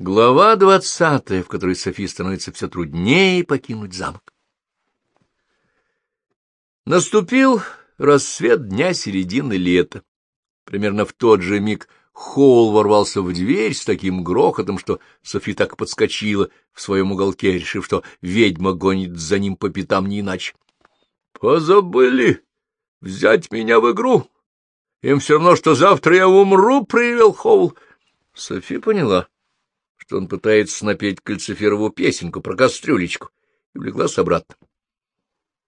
Глава двадцатая, в которой Софии становится все труднее покинуть замок. Наступил рассвет дня середины лета. Примерно в тот же миг Хоул ворвался в дверь с таким грохотом, что Софи так подскочила в своем уголке, решив, что ведьма гонит за ним по пятам не иначе. — Позабыли взять меня в игру? Им все равно, что завтра я умру, — проявил Хоул. Софи поняла что он пытается напеть кальциферову песенку про кастрюлечку, и влеглась обратно.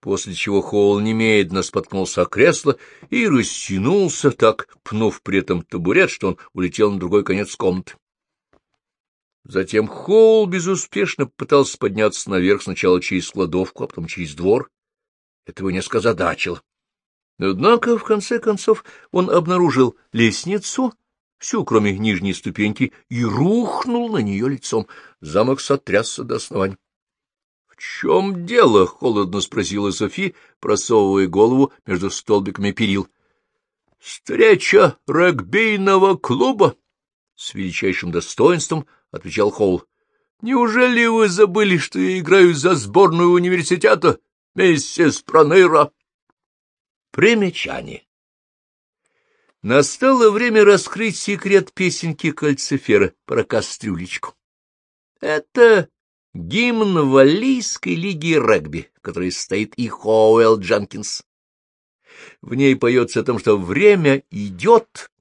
После чего Хоул немедленно споткнулся о кресло и растянулся, так пнув при этом табурет, что он улетел на другой конец комнаты. Затем Хоул безуспешно пытался подняться наверх сначала через кладовку, а потом через двор. Этого несколько задачило. Однако, в конце концов, он обнаружил лестницу, всю, кроме нижней ступеньки, и рухнул на нее лицом. Замок сотрясся до основания. — В чем дело? — холодно спросила Софи, просовывая голову между столбиками перил. — Встреча регбийного клуба! — с величайшим достоинством отвечал Холл. — Неужели вы забыли, что я играю за сборную университета, миссис Проныра? Примечание. Настало время раскрыть секрет песенки кальцифера про кастрюлечку. Это гимн Валлийской лиги регби, в которой стоит и Хоуэлл Джанкинс. В ней поется о том, что время идет,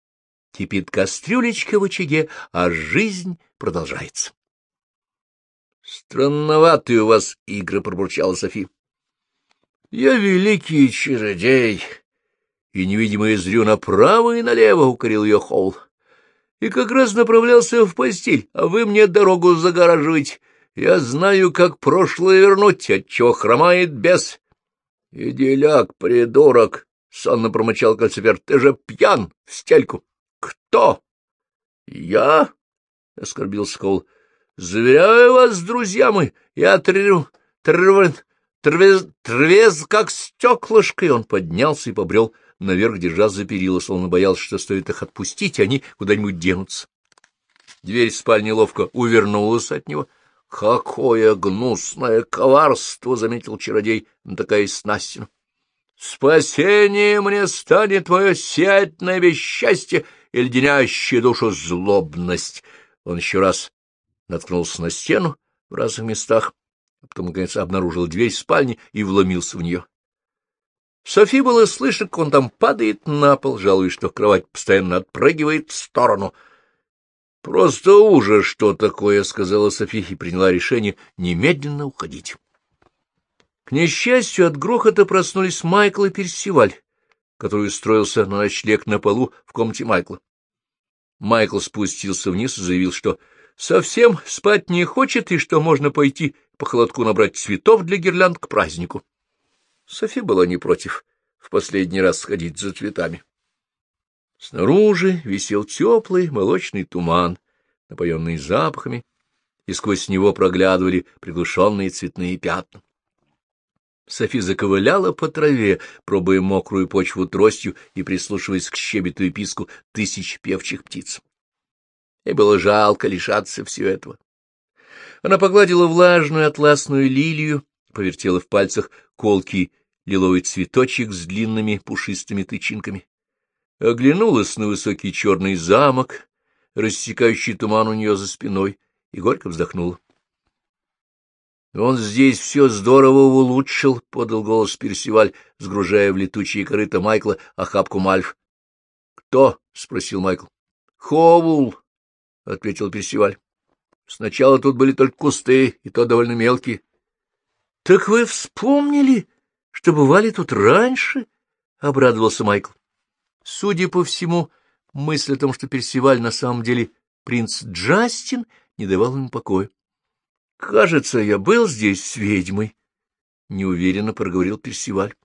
кипит кастрюлечка в очаге, а жизнь продолжается. — Странноватые у вас игры, — пробурчала Софи. — Я великий чародей, и невидимый зрю направо и налево укорил ее Холл. И как раз направлялся в постель, а вы мне дорогу загораживаете. Я знаю, как прошлое вернуть, отчего хромает бес. — Иди ляг, придурок! — сонно промычал Кальцифер. — Ты же пьян в стельку. — Кто? — Я? — оскорбился Холл. — Заверяю вас, друзья мои, я трю... трв... трвез... трвез, как стеклышко, и он поднялся и побрел наверх, держа за перила, словно боялся, что стоит их отпустить, и они куда-нибудь денутся. Дверь спальни ловко увернулась от него. — Какое гнусное коварство! — заметил чародей, натыкаясь на стену. — Спасение мне станет твое сиятельное бесчастье и леденящая душу злобность. Он еще раз наткнулся на стену в разных местах, а потом, наконец, обнаружил дверь спальни и вломился в нее. Софи было слышно, как он там падает на пол, жалуясь, что кровать постоянно отпрыгивает в сторону. — Просто ужас, что такое, — сказала Софи и приняла решение немедленно уходить. К несчастью, от грохота проснулись Майкл и Персиваль, который устроился на ночлег на полу в комнате Майкла. Майкл спустился вниз и заявил, что совсем спать не хочет и что можно пойти по холодку набрать цветов для гирлянд к празднику. Софи была не против в последний раз сходить за цветами. Снаружи висел теплый молочный туман, напоенный запахами, и сквозь него проглядывали приглушенные цветные пятна. Софи заковыляла по траве, пробуя мокрую почву тростью и прислушиваясь к щебету и писку тысяч певчих птиц. И было жалко лишаться всего этого. Она погладила влажную атласную лилию, повертела в пальцах колкий лиловый цветочек с длинными пушистыми тычинками. Оглянулась на высокий черный замок, рассекающий туман у нее за спиной, и горько вздохнула. — Он здесь все здорово улучшил, — подал голос Персиваль, сгружая в летучие корыта Майкла охапку мальф. — Кто? — спросил Майкл. — Ховул, — ответил Персиваль. — Сначала тут были только кусты, и то довольно мелкие. — Так вы вспомнили? Что бывали тут раньше? — обрадовался Майкл. Судя по всему, мысль о том, что Персиваль на самом деле принц Джастин, не давала ему покоя. — Кажется, я был здесь с ведьмой, — неуверенно проговорил Персиваль.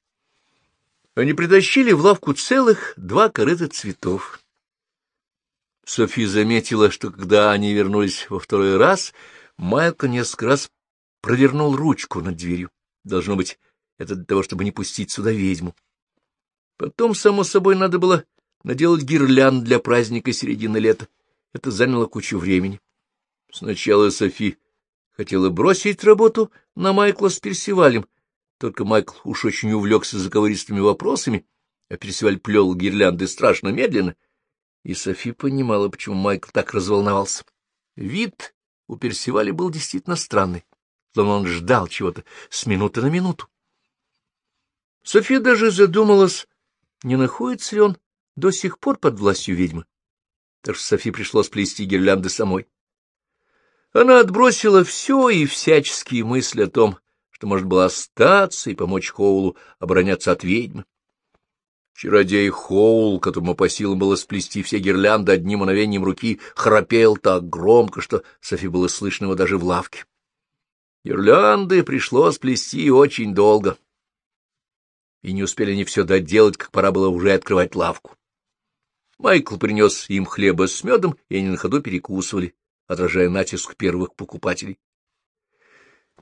Они притащили в лавку целых два корыта цветов. Софи заметила, что когда они вернулись во второй раз, Майкл несколько раз провернул ручку над дверью. Должно быть, это для того, чтобы не пустить сюда ведьму. Потом, само собой, надо было наделать гирлянд для праздника середины лета. Это заняло кучу времени. Сначала Софи хотела бросить работу на Майкла с Персивалем, только Майкл уж очень увлекся заговористыми вопросами, а Персиваль плел гирлянды страшно медленно, и Софи понимала, почему Майкл так разволновался. Вид у Персиваля был действительно странный, словно он ждал чего-то с минуты на минуту. София даже задумалась, не находится ли он до сих пор под властью ведьмы. Так что Софи пришлось плести гирлянды самой. Она отбросила все и всяческие мысли о том, что может было остаться и помочь Хоулу обороняться от ведьмы. Чародей Хоул, которому по силам было сплести все гирлянды одним мановением руки, храпел так громко, что Софи было слышно его даже в лавке. Гирлянды пришлось плести очень долго, и не успели они все доделать, как пора было уже открывать лавку. Майкл принес им хлеба с медом, и они на ходу перекусывали, отражая натиск первых покупателей.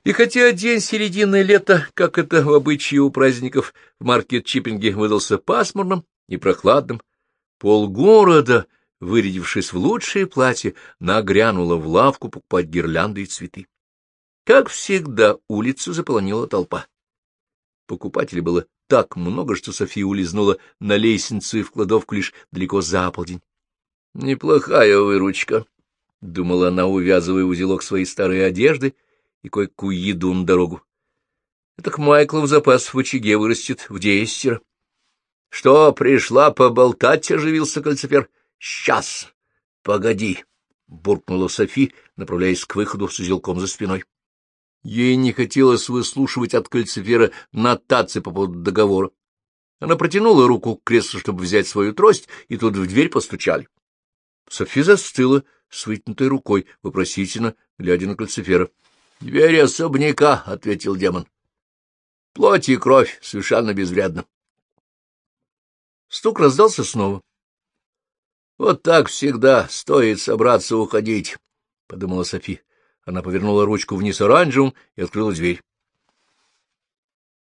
И хотя день середины лета, как это в обычае у праздников в маркет-чиппинге, выдался пасмурным и прохладным, полгорода, вырядившись в лучшее платье, нагрянуло в лавку покупать гирлянды и цветы. Как всегда, улицу заполонила толпа. Покупателей было так много, что София улизнула на лестницу и в кладовку лишь далеко за полдень. — Неплохая выручка, — думала она, увязывая узелок своей старой одежды и кое-какую еду на дорогу. Это к Майклу в запас в очаге вырастет в десятеро. — Что, пришла поболтать? — оживился кольцефер. — Сейчас. Погоди, — буркнула Софи, направляясь к выходу с узелком за спиной. Ей не хотелось выслушивать от кольцефера нотации по поводу договора. Она протянула руку к креслу, чтобы взять свою трость, и тут в дверь постучали. Софи застыла с вытянутой рукой, вопросительно, глядя на кольцефера. — Дверь особняка, — ответил демон. — Плоть и кровь совершенно безвредна. Стук раздался снова. — Вот так всегда стоит собраться уходить, — подумала Софи. Она повернула ручку вниз оранжевым и открыла дверь.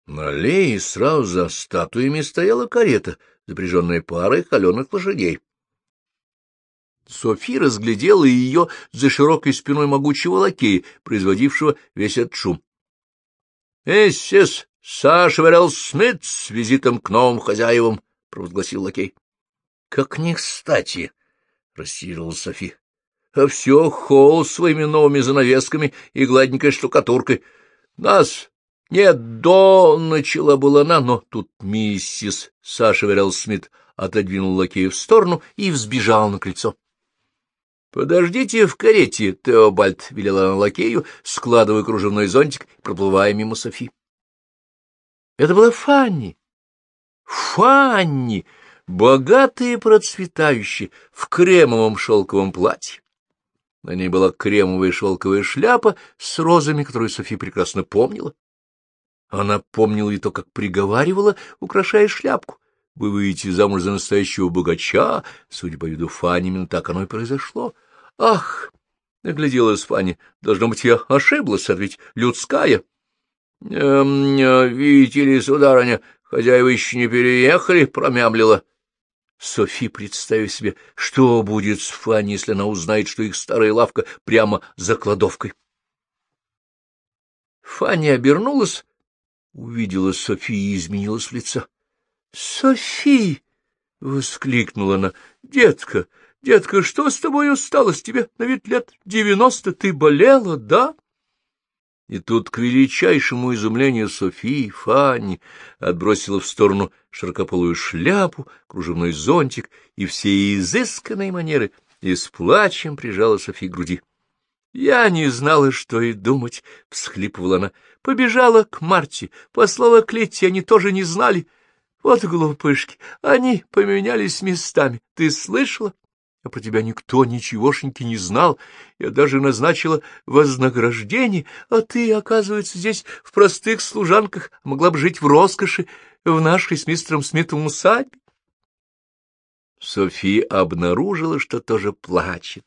На аллее сразу за статуями стояла карета, запряженная парой холеных лошадей. Софи разглядела ее за широкой спиной могучего лакея, производившего весь этот шум. — Эссис Сашварел Смит с визитом к новым хозяевам, — провозгласил лакей. — Как не кстати, — рассеялась Софи. — А все холл своими новыми занавесками и гладенькой штукатуркой. Нас нет, до начала была она, но тут миссис Саша Верел Смит отодвинул лакея в сторону и взбежал на крыльцо. — Подождите в карете, Теобальд, — велела она лакею, складывая кружевной зонтик проплывая мимо Софи. Это была Фанни. Фанни, богатая и процветающая, в кремовом шелковом платье. На ней была кремовая шелковая шляпа с розами, которую Софи прекрасно помнила. Она помнила и то, как приговаривала, украшая шляпку. Вы выйдете замуж за настоящего богача. Судя по виду Фани, именно так оно и произошло. Ах! — нагляделась Фанни. — Должно быть, я ошиблась, а ведь людская. Эм, — Видите ли, сударыня, хозяева еще не переехали, — промямлила. Софи, представив себе, что будет с Фанни, если она узнает, что их старая лавка прямо за кладовкой. Фанни обернулась, увидела Софи и изменилась в лицо. — Софи! — воскликнула она. — Детка, детка, что с тобой осталось? Тебе на вид лет девяносто ты болела, да? И тут, к величайшему изумлению Софии, Фанни отбросила в сторону широкополую шляпу, кружевной зонтик и все изысканные манеры, и с плачем прижала Софи к груди. — Я не знала, что и думать, — всхлипывала она. Побежала к Марте, послала к Лете, они тоже не знали. Вот глупышки, они поменялись местами. Ты слышала? А про тебя никто ничегошеньки не знал. Я даже назначила вознаграждение, а ты, оказывается, здесь в простых служанках могла бы жить в роскоши в нашей с мистером Смитом усадьбе. София обнаружила, что тоже плачет.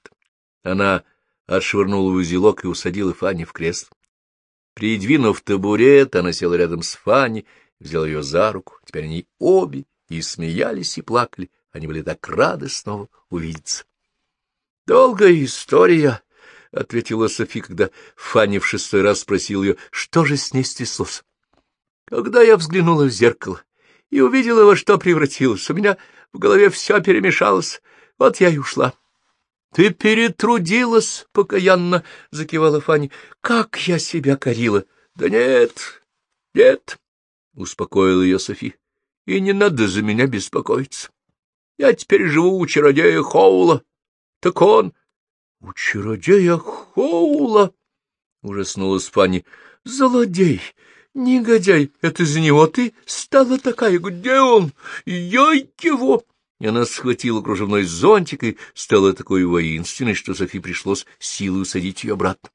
Она отшвырнула узелок и усадила Фанни в кресло. Придвинув табурет, она села рядом с Фанни, взяла ее за руку. Теперь они обе и смеялись, и плакали. Они были так рады снова увидеться. — Долгая история, — ответила Софи, когда Фанни в шестой раз спросил ее, что же с ней стряслось. Когда я взглянула в зеркало и увидела, во что превратилась, у меня в голове все перемешалось, вот я и ушла. — Ты перетрудилась, — покаянно закивала Фанни. — Как я себя корила! — Да нет, нет, — успокоила ее Софи. — И не надо за меня беспокоиться. Я теперь живу у чародея Хоула. Так он... — У чародея Хоула! — ужаснулась Фанни. — Злодей! Негодяй! Это из-за него ты стала такая? Где он? Я его! И она схватила кружевной зонтик и стала такой воинственной, что Софи пришлось силой усадить ее обратно.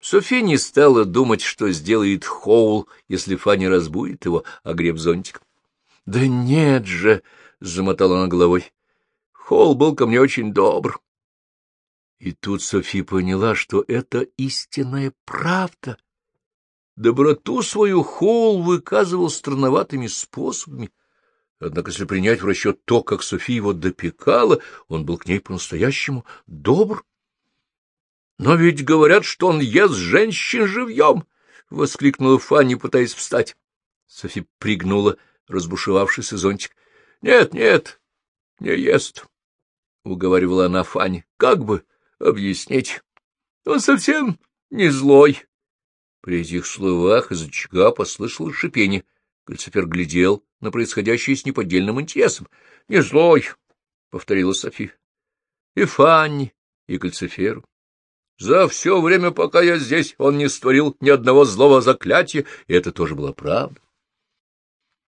Софи не стала думать, что сделает Хоул, если Фанни разбудит его, огреб зонтик. — Да нет же! — замотала она головой. — Хоул был ко мне очень добр. И тут Софи поняла, что это истинная правда. Доброту свою Хоул выказывал странноватыми способами. Однако, если принять в расчет то, как София его допекала, он был к ней по-настоящему добр. — Но ведь говорят, что он ест женщин живьем! — воскликнула Фанни, пытаясь встать. Софи пригнула разбушевавшийся зонтик. — Нет, нет, не ест, — уговаривала она Фанни. — Как бы объяснить? Он совсем не злой. При этих словах из очага послышалось шипение. Кальцифер глядел на происходящее с неподдельным интересом. — Не злой, — повторила Софи. — И Фанни, и Кальциферу. За все время, пока я здесь, он не створил ни одного злого заклятия, и это тоже была правда. —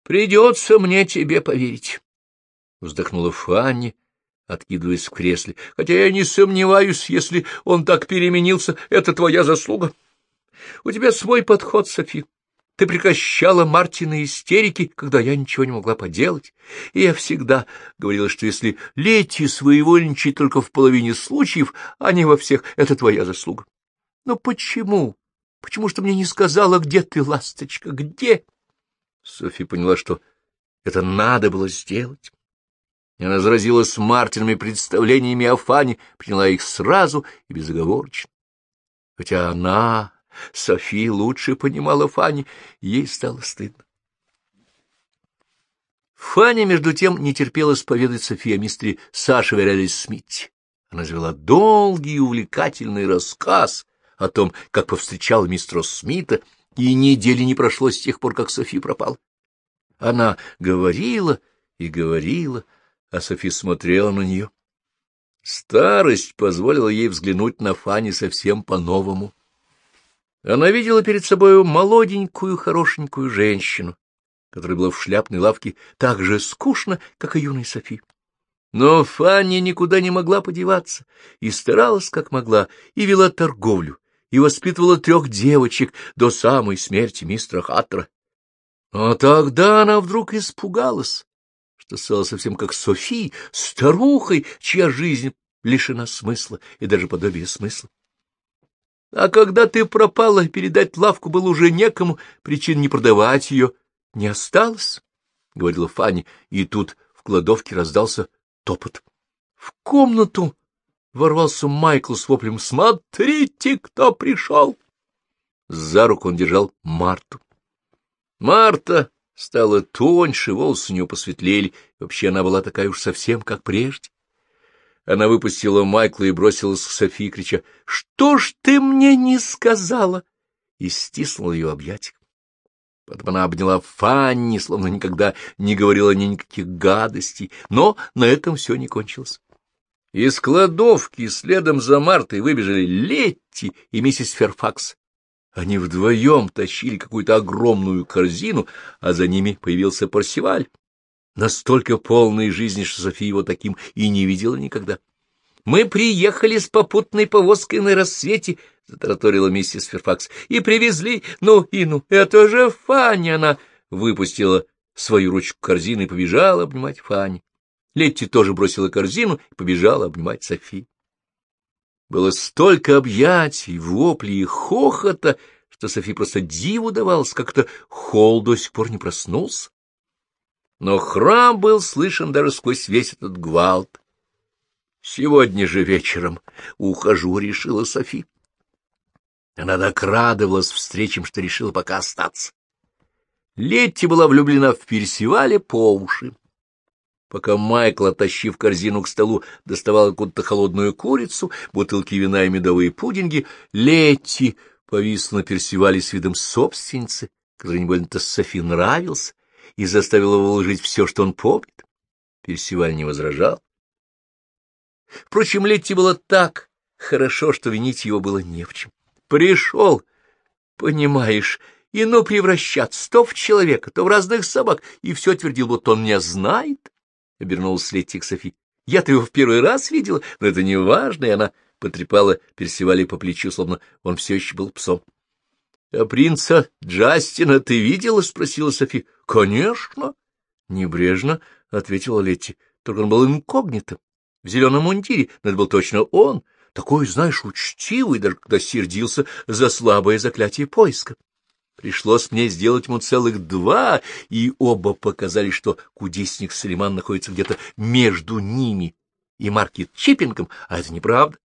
Придется мне тебе поверить, — вздохнула Фанни, откидываясь в кресле. — Хотя я не сомневаюсь, если он так переменился, это твоя заслуга. — у тебя свой подход, Софи. Ты прекращала Мартина истерики, когда я ничего не могла поделать. И я всегда говорила, что если Лети своевольничает только в половине случаев, а не во всех, это твоя заслуга. Но почему? Почему что мне не сказала, где ты, ласточка, где? Софи поняла, что это надо было сделать. И она заразилась Мартинами представлениями о Фане, приняла их сразу и безоговорочно. Хотя она Софи лучше понимала Фанни, ей стало стыдно. Фанни, между тем, не терпелась поведать Софии о мистере Саше Верелис Смитте. Она завела долгий и увлекательный рассказ о том, как повстречал мистера Смита, и недели не прошло с тех пор, как Софи пропал. Она говорила и говорила, а Софи смотрела на нее. Старость позволила ей взглянуть на Фанни совсем по-новому. Она видела перед собой молоденькую, хорошенькую женщину, которая была в шляпной лавке так же скучно, как и юной Софи. Но Фанни никуда не могла подеваться, и старалась как могла, и вела торговлю, и воспитывала трех девочек до самой смерти мистера Хаттера. Но тогда она вдруг испугалась, что стала совсем как Софи, старухой, чья жизнь лишена смысла и даже подобия смысла. А когда ты пропала, передать лавку было уже некому, причин не продавать ее не осталось, — говорила Фанни, и тут в кладовке раздался топот. В комнату ворвался Майкл с воплем «Смотрите, кто пришел!» За руку он держал Марту. Марта стала тоньше, волосы у нее посветлели, вообще она была такая уж совсем, как прежде. Она выпустила Майкла и бросилась к Софии, крича «Что ж ты мне не сказала?» и стиснула ее объятия. Потом она обняла Фанни, словно никогда не говорила ни никаких гадостей, но на этом все не кончилось. Из кладовки следом за Мартой выбежали Летти и миссис Ферфакс. Они вдвоем тащили какую-то огромную корзину, а за ними появился Парсиваль настолько полной жизни, что София его таким и не видела никогда. — Мы приехали с попутной повозкой на рассвете, — затараторила миссис Ферфакс, — и привезли, ну и ну, это же Фанни! Она выпустила свою ручку корзины и побежала обнимать Фанни. Летти тоже бросила корзину и побежала обнимать Софи. Было столько объятий, воплей и хохота, что Софи просто диву давалась, как-то Холл до сих пор не проснулся но храм был слышен даже сквозь весь этот гвалт. — Сегодня же вечером ухожу, — решила Софи. Она так радовалась встречам, что решила пока остаться. Летти была влюблена в Персивале по уши. Пока Майкл, оттащив корзину к столу, доставал откуда-то холодную курицу, бутылки вина и медовые пудинги, Летти повисла на Персивале с видом собственницы, который не больно-то Софи нравился, и заставила его выложить все, что он помнит. Персиваль не возражал. Впрочем, Летти было так хорошо, что винить его было не в чем. Пришел, понимаешь, и ну превращаться то в человека, то в разных собак, и все твердил, будто он меня знает, — обернулась Летти к Софи. — Я-то его в первый раз видела, но это не важно, и она потрепала Персивали по плечу, словно он все еще был псом. — А принца Джастина ты видела? — спросила Софи. — Конечно. — Небрежно, — ответила Летти. — Только он был инкогнито, в зеленом мундире, но это был точно он. — такой, знаешь, учтивый, даже когда сердился за слабое заклятие поиска. Пришлось мне сделать ему целых два, и оба показали, что кудесник Салиман находится где-то между ними и маркет Чиппингом, а это неправда.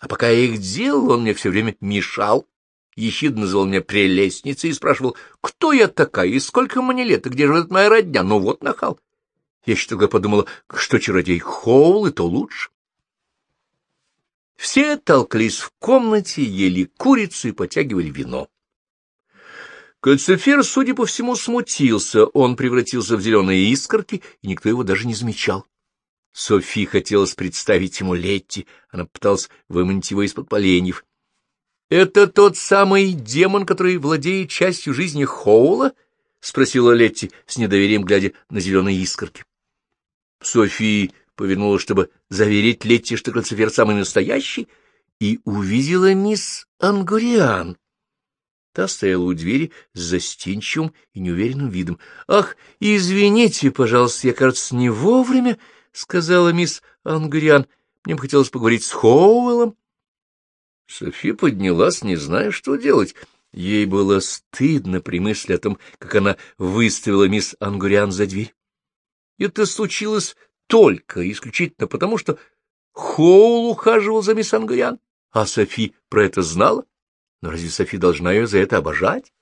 А пока я их делал, он мне все время мешал, ехидно называл меня прелестницей и спрашивал, кто я такая и сколько мне лет, и где живет моя родня. Ну вот нахал. Я еще тогда подумала, что чародей Хоул, и то лучше. Все толклись в комнате, ели курицу и потягивали вино. Кальцифер, судя по всему, смутился, он превратился в зеленые искорки, и никто его даже не замечал. Софи хотелось представить ему Летти, она пыталась выманить его из-под поленьев. — Это тот самый демон, который владеет частью жизни Хоула? — спросила Летти, с недоверием глядя на зеленые искорки. Софи повернулась, чтобы заверить Летти, что Кальцифер самый настоящий, и увидела мисс Ангуриан. Та стояла у двери с застенчивым и неуверенным видом. — Ах, извините, пожалуйста, я, кажется, не вовремя, — сказала мисс Ангуриан. — Мне бы хотелось поговорить с Хоуэллом. Софи поднялась, не зная, что делать. Ей было стыдно при мысли о том, как она выставила мисс Ангуриан за дверь. Это случилось только исключительно потому, что Хоул ухаживал за мисс Ангуриан, а Софи про это знала. Но разве Софи должна ее за это обожать?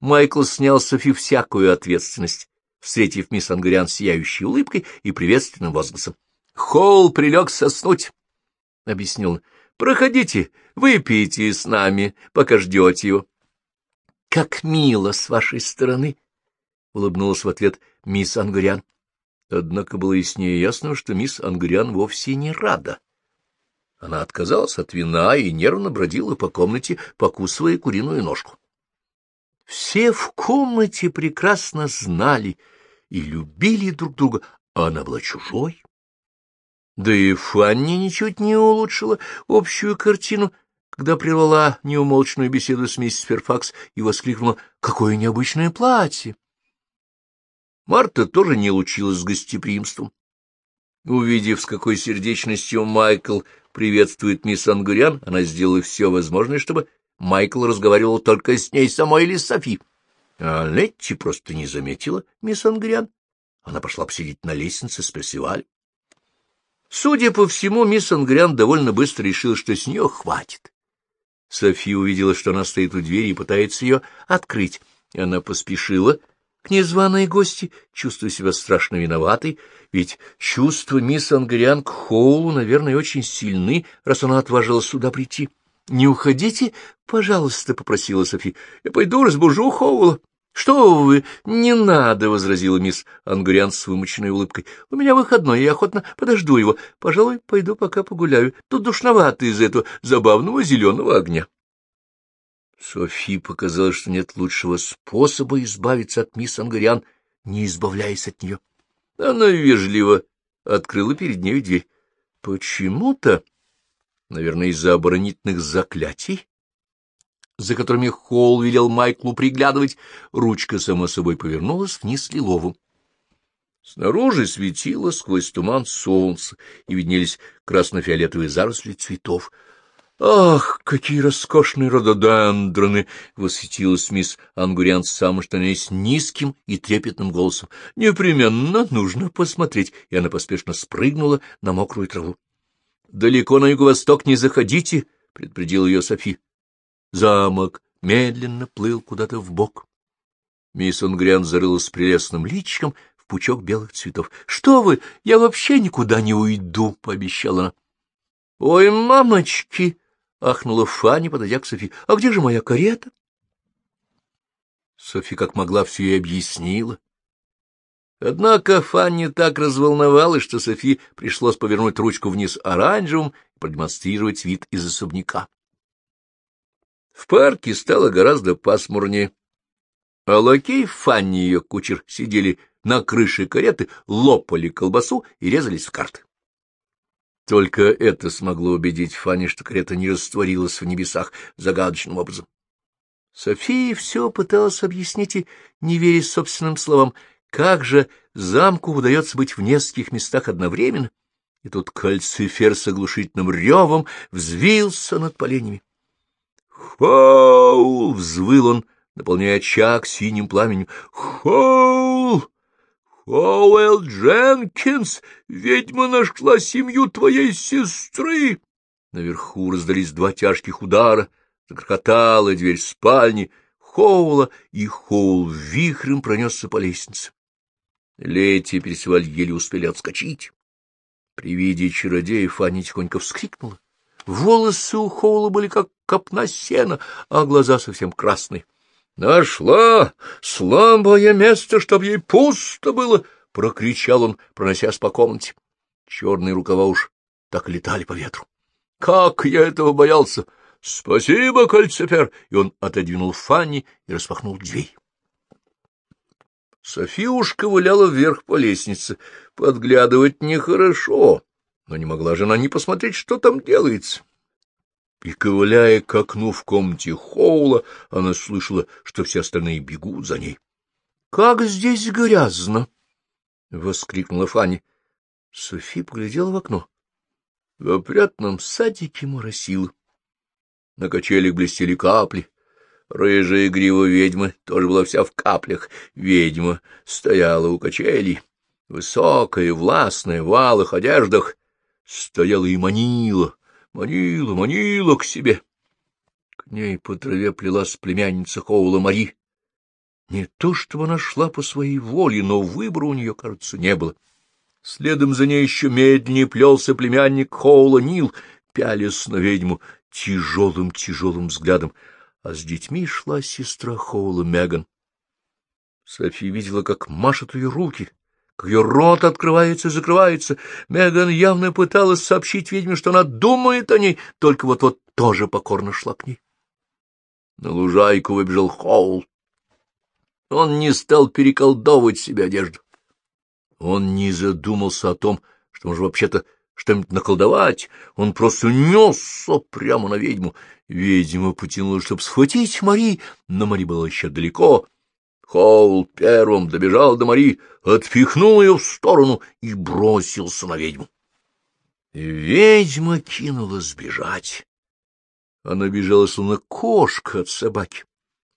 Майкл снял Софи всякую ответственность, встретив мисс Ангуриан сияющей улыбкой и приветственным возгласом. — Хоул прилег соснуть, — объяснил он. — Проходите, выпейте с нами, пока ждете его. — Как мило с вашей стороны! — улыбнулась в ответ мисс Ангуриан. Однако было яснее ясно, что мисс Ангриан вовсе не рада. Она отказалась от вина и нервно бродила по комнате, покусывая куриную ножку. Все в комнате прекрасно знали и любили друг друга, а она была чужой. Да и Фанни ничуть не улучшила общую картину, когда прервала неумолчную беседу с миссис Ферфакс и воскликнула «Какое необычное платье!» Марта тоже не лучилась с гостеприимством. Увидев, с какой сердечностью Майкл приветствует мисс Ангурян, она сделала все возможное, чтобы Майкл разговаривал только с ней самой или с Софи. А Летти просто не заметила мисс Ангурян. Она пошла посидеть на лестнице с Персиваль. Судя по всему, мисс Ангрян довольно быстро решила, что с нее хватит. Софи увидела, что она стоит у двери и пытается ее открыть. Она поспешила к незваной гости, чувствуя себя страшно виноватой, ведь чувства мисс Ангриан к Хоулу, наверное, очень сильны, раз она отважилась сюда прийти. — Не уходите, пожалуйста, — попросила Софи. — Я пойду разбужу Хоула. — Что вы, не надо, — возразила мисс Ангриан с вымученной улыбкой. — У меня выходной, я охотно подожду его. Пожалуй, пойду пока погуляю. Тут душновато из этого забавного зеленого огня. Софи показалось, что нет лучшего способа избавиться от мисс Ангариан, не избавляясь от нее. Она вежливо открыла перед ней дверь. Почему-то, наверное, из-за оборонительных заклятий, за которыми Холл велел Майклу приглядывать, ручка само собой повернулась вниз лиловым. Снаружи светило сквозь туман солнце, и виднелись красно-фиолетовые заросли цветов. «Ах, какие роскошные рододендроны!» — восхитилась мисс Ангуриан самым что есть низким и трепетным голосом. «Непременно нужно посмотреть!» И она поспешно спрыгнула на мокрую траву. «Далеко на юго-восток не заходите!» — предупредил ее Софи. Замок медленно плыл куда-то в бок. Мисс Ангуриан зарылась прелестным личиком в пучок белых цветов. — Что вы, я вообще никуда не уйду, — пообещала она. — Ой, мамочки! — ахнула Фанни, подойдя к Софи. — А где же моя карета? Софи как могла все ей объяснила. Однако Фанни так разволновалась, что Софи пришлось повернуть ручку вниз оранжевым и продемонстрировать вид из особняка. В парке стало гораздо пасмурнее, а лакей Фанни и ее кучер сидели на крыше кареты, лопали колбасу и резались в карты. Только это смогло убедить Фанни, что карета не растворилась в небесах загадочным образом. София все пыталась объяснить и, не веря собственным словам, как же замку удается быть в нескольких местах одновременно, и тут кальцифер с оглушительным ревом взвился над поленями. «Хоул!» — взвыл он, наполняя очаг синим пламенем. «Хоул! Оуэлл Дженкинс, ведьма нашла семью твоей сестры. Наверху раздались два тяжких удара, закрохотала дверь спальни, Хоула, и Хоул вихрем пронесся по лестнице. Лети и Персиваль еле успели отскочить. При виде чародея Фанни тихонько вскрикнула. Волосы у Хоула были как копна сена, а глаза совсем красные. Нашла слабое место, чтоб ей пусто было, — прокричал он, проносясь по комнате. Черные рукава уж так летали по ветру. Как я этого боялся! Спасибо, кольцепер! И он отодвинул Фанни и распахнул дверь. София уж вверх по лестнице. Подглядывать нехорошо, но не могла же она не посмотреть, что там делается и, ковыляя к окну в комнате Хоула, она слышала, что все остальные бегут за ней. — Как здесь грязно! — воскликнула Фанни. Софи поглядела в окно. В опрятном садике моросило. На качелях блестели капли. Рыжая грива ведьмы тоже была вся в каплях. Ведьма стояла у качелей, высокая, властная, в алых одеждах, стояла и манила, манила, манила к себе. К ней по траве плелась племянница Хоула Мари. Не то чтобы она шла по своей воле, но выбора у нее, кажется, не было. Следом за ней еще медленнее плелся племянник Хоула Нил, пялясь на ведьму тяжелым-тяжелым взглядом, а с детьми шла сестра Хоула Меган. София видела, как машут ее руки, как ее рот открывается и закрывается. Меган явно пыталась сообщить ведьме, что она думает о ней, только вот-вот тоже покорно шла к ней. На лужайку выбежал Хоул. Он не стал переколдовывать себе одежду. Он не задумался о том, что может вообще-то что-нибудь наколдовать. Он просто несся прямо на ведьму. Ведьма потянула, чтобы схватить Мари, но Мари была еще далеко. Хоул первым добежал до Мари, отпихнул ее в сторону и бросился на ведьму. Ведьма кинулась бежать. Она бежала, словно кошка от собаки.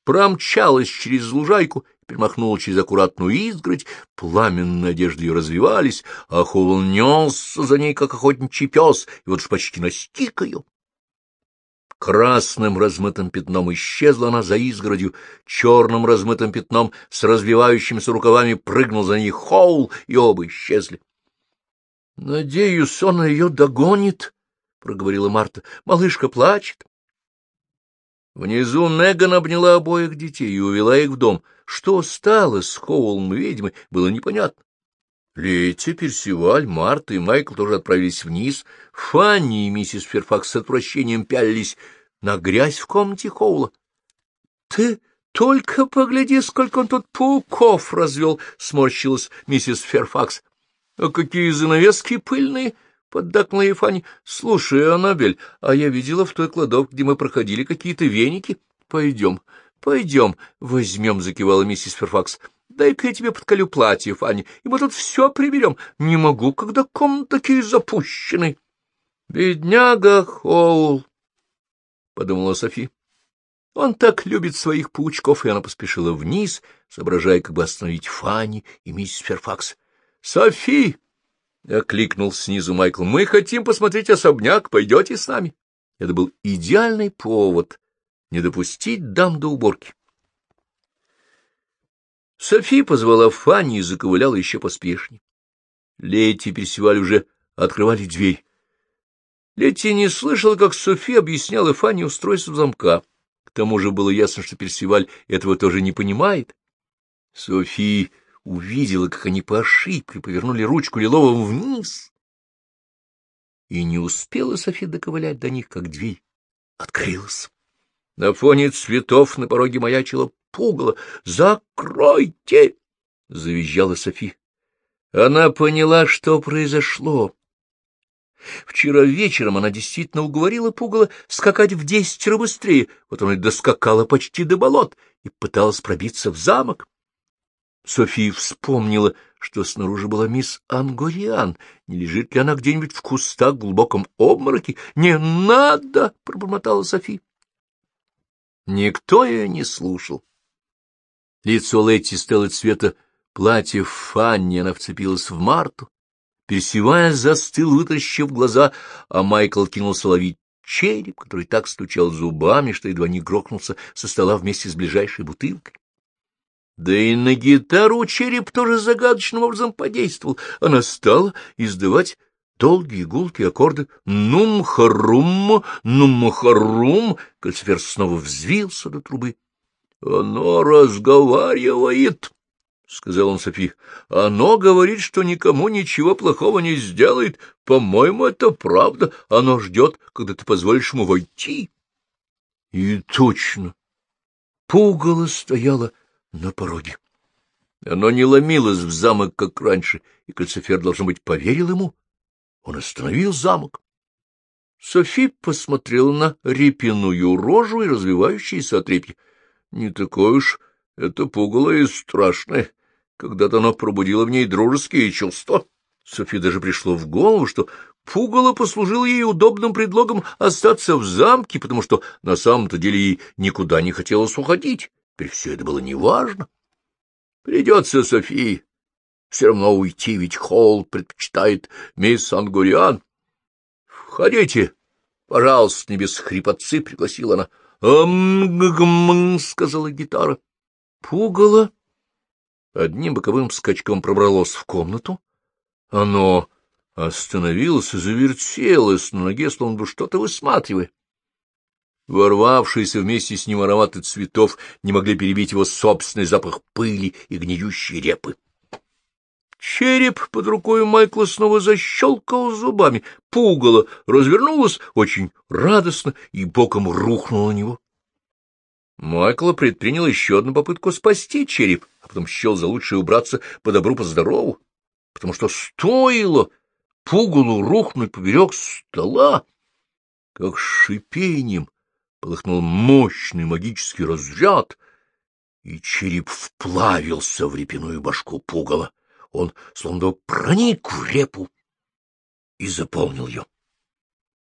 Промчалась через лужайку, перемахнула через аккуратную изгородь, пламенные одежды ее развивались, а Хоул несся за ней, как охотничий пес, и вот уж почти настиг ее. Красным размытым пятном исчезла она за изгородью, черным размытым пятном с развивающимися рукавами прыгнул за ней Хоул, и оба исчезли. — Надеюсь, он ее догонит, — проговорила Марта. — Малышка плачет. Внизу Неган обняла обоих детей и увела их в дом. Что стало с Хоулом и ведьмой, было непонятно. Лети, Персиваль, Марта и Майкл тоже отправились вниз. Фанни и миссис Ферфакс с отвращением пялились на грязь в комнате Хоула. — Ты только погляди, сколько он тут пауков развел! — сморщилась миссис Ферфакс. — А какие занавески пыльные! — поддакнула ей Фанни. — Слушай, Аннабель, а я видела в той кладовке, где мы проходили, какие-то веники. — Пойдем, пойдем, возьмем, — закивала миссис Ферфакс. Дай-ка я тебе подколю платье, Фанни, и мы тут все приберем. Не могу, когда комнаты такие запущены. Бедняга Хоул, подумала Софи. Он так любит своих паучков, и она поспешила вниз, соображая, как бы остановить Фанни и миссис Ферфакс. — Софи! — окликнул снизу Майкл. — Мы хотим посмотреть особняк. Пойдете с нами? Это был идеальный повод не допустить дам до уборки. Софи позвала Фанни и заковыляла еще поспешнее. Лети и Персиваль уже открывали дверь. Летти не слышала, как Софи объясняла Фанни устройство замка. К тому же было ясно, что Персиваль этого тоже не понимает. Софи увидела, как они по ошибке повернули ручку лиловым вниз. И не успела Софи доковылять до них, как дверь открылась. На фоне цветов на пороге маячила пугало. «Закройте!» — завизжала Софи. Она поняла, что произошло. Вчера вечером она действительно уговорила Пугало скакать в десятеро быстрее, вот она и доскакала почти до болот и пыталась пробиться в замок. София вспомнила, что снаружи была мисс Ангориан. Не лежит ли она где-нибудь в кустах в глубоком обмороке? — Не надо! — пробормотала Софи. Никто ее не слушал. Лицо Летти стало цвета платья Фанни, она вцепилась в Марту. Персиваль застыл, вытащив глаза, а Майкл кинулся ловить череп, который так стучал зубами, что едва не грохнулся со стола вместе с ближайшей бутылкой. Да и на гитару череп тоже загадочным образом подействовал. Она стала издавать долгие гулкие аккорды «нум-харум, нум-харум». Кальцифер снова взвился до трубы. «Оно разговаривает!» — сказал он Софи. — Оно говорит, что никому ничего плохого не сделает. По-моему, это правда. Оно ждет, когда ты позволишь ему войти. И точно. Пугало стояло на пороге. Оно не ломилось в замок, как раньше, и Кальцифер, должно быть, поверил ему. Он остановил замок. Софи посмотрела на репиную рожу и развивающиеся отрепья. Не такое уж это пугало и страшное. Когда-то оно пробудило в ней дружеские чувства. Софи даже пришло в голову, что пугало послужило ей удобным предлогом остаться в замке, потому что на самом-то деле ей никуда не хотелось уходить. Теперь все это было неважно. Придется Софии все равно уйти, ведь Холл предпочитает мисс Ангуриан. — Входите, пожалуйста, не без хрипотцы, — пригласила она. «Ам-г-гм», — сказала гитара. Пугало одним боковым скачком пробралось в комнату. Оно остановилось и завертелось на ноге, словно бы что-то высматривая. Ворвавшиеся вместе с ним ароматы цветов не могли перебить его собственный запах пыли и гниющей репы. Череп под рукой Майкла снова защелкал зубами, пугало развернулось очень радостно и боком рухнуло на него. Майкл предпринял еще одну попытку спасти череп, а потом счел за лучшее убраться по добру, по здорову, потому что стоило пугалу рухнуть поперек стола, как шипением полыхнул мощный магический разряд, и череп вплавился в репяную башку пугала. Он словно проник в репу и заполнил ее.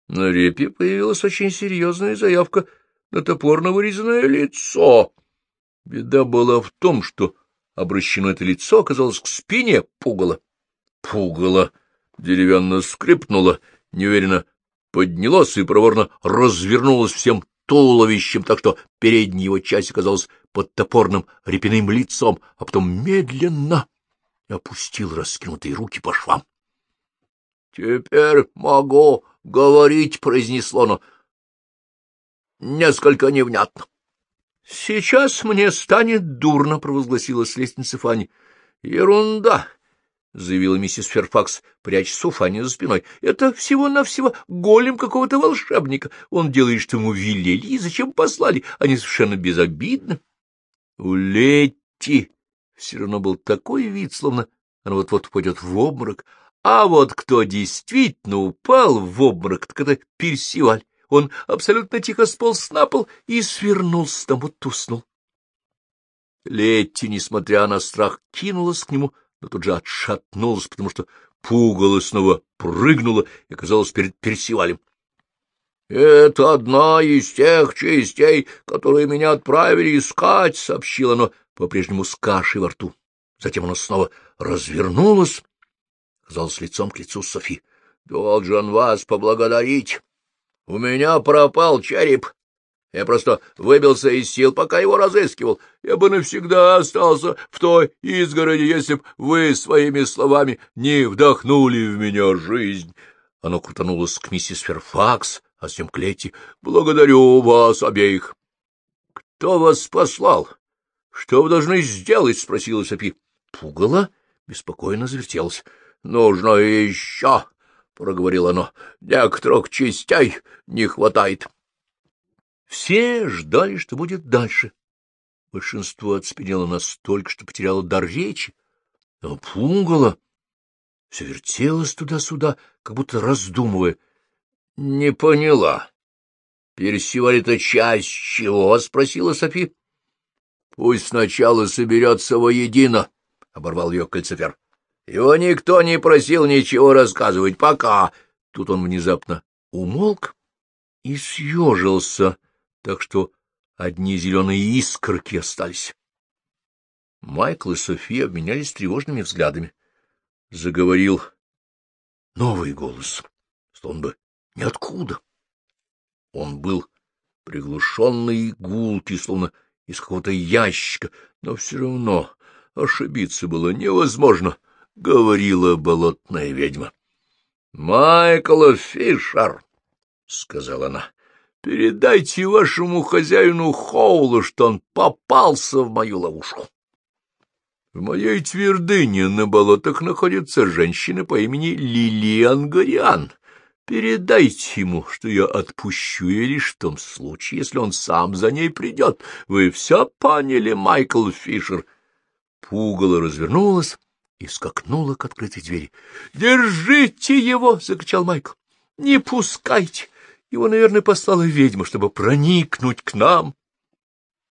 На репе появилась очень серьезная заявка — на топорно вырезанное лицо. Беда была в том, что обращено это лицо оказалось к спине пугала. Пугало деревянно скрипнуло, неуверенно поднялось и проворно развернулось всем туловищем, так что передняя его часть оказалась под топорным репяным лицом, а потом медленно опустил раскинутые руки по швам. — Теперь могу говорить, — произнесло оно, несколько невнятно. — Сейчас мне станет дурно, — провозгласила с лестницы Фанни. — Ерунда, — заявила миссис Ферфакс, прячась у Фанни за спиной. — Это всего-навсего голем какого-то волшебника. Он делает, что ему велели, и зачем послали. Они совершенно безобидны. У Летти все равно был такой вид, словно она вот-вот упадет в обморок. А вот кто действительно упал в обморок, так это Персиваль. Он абсолютно тихо сполз на пол и свернулся там, вот уснул. Летти, несмотря на страх, кинулась к нему, но тут же отшатнулась, потому что пугало снова прыгнула и оказалась перед Персивалем. Это одна из тех частей, которые меня отправили искать, — сообщило оно по-прежнему с кашей во рту. Затем оно снова развернулось, казалось лицом к лицу Софи. — Должен вас поблагодарить. У меня пропал череп. Я просто выбился из сил, пока его разыскивал. Я бы навсегда остался в той изгороди, если б вы своими словами не вдохнули в меня жизнь. Оно крутанулось к миссис Ферфакс, а затем к Летти. Благодарю вас обеих. — Кто вас послал? Что вы должны сделать? — спросила Софи. Пугало беспокойно завертелось. — Нужно еще, — проговорило оно. — Некоторых частей не хватает. Все ждали, что будет дальше. Большинство отспенело настолько, что потеряло дар речи. Но пугало все вертелось туда-сюда, как будто раздумывая. — Не поняла. — Персиваль-то часть чего? — спросила Софи. — Пусть сначала соберется воедино, — оборвал ее кольцефер. — Его никто не просил ничего рассказывать, пока. Тут он внезапно умолк и съежился, так что одни зеленые искорки остались. Майкл и София обменялись тревожными взглядами. Заговорил новый голос, словно бы ниоткуда. Он был приглушенный и гулкий, словно из какого-то ящика, но все равно ошибиться было невозможно, — говорила болотная ведьма. — Майкл Фишер, — сказала она, — передайте вашему хозяину Хоулу, что он попался в мою ловушку. В моей твердыне на болотах находится женщина по имени Лилиан Гориан. Передайте ему, что я отпущу ее лишь в том случае, если он сам за ней придет. Вы все поняли, Майкл Фишер? Пугало развернулась и скакнула к открытой двери. — Держите его! — закричал Майкл. — Не пускайте! Его, наверное, послала ведьма, чтобы проникнуть к нам.